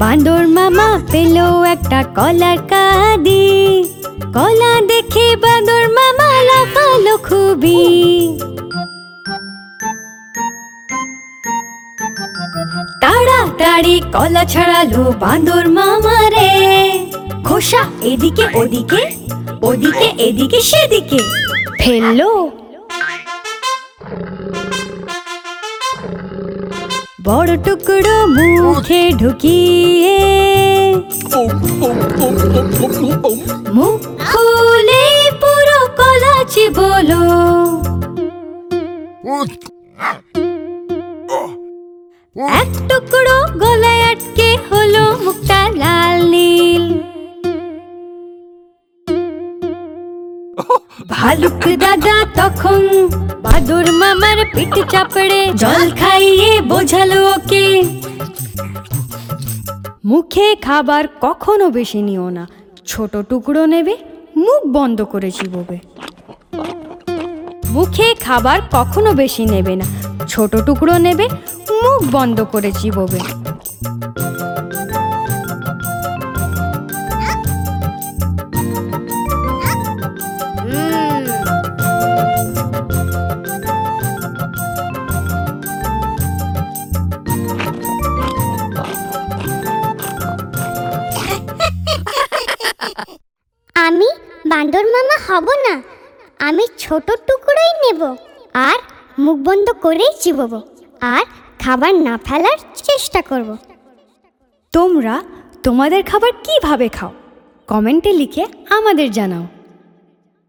বান্দর মামা পেল একটা কলার কাদি। কলা দেখে বান্দর তাড়াতাড়ি কলা ছাড়ালো বান্দর মামা রে খোসা এদিকে, ওদিকে ওদিকে, এদিকে, সেদিকে। ফেলল। বড় টুকরো মুখে ঢুকিয়ে মুখ খুলে পুরো কলাচি বলো। এক টুকরো গলায় আটকে হলো মুখটা লাল নীল। ভালুক দাদা তখন বাদুর মামার পিঠ চাপড়ে জল খাইয়ে বোঝালো ওকে। মুখে খাবার কখনো বেশি নিও না, ছোট টুকরো নেবে, মুখ বন্ধ করে চিবোবে। মুখে খাবার কখনো বেশি নেবে না, ছোট টুকরো নেবে মুখ বন্ধ করে চিবোবে আমি বান্দর মামা হব না, আমি ছোট টুকরোই নেব, আর মুখ বন্ধ করেই চিবব, আর খাবার না ফেলার চেষ্টা করব। তোমরা তোমাদের খাবার কীভাবে খাও? কমেন্টে লিখে আমাদের জানাও।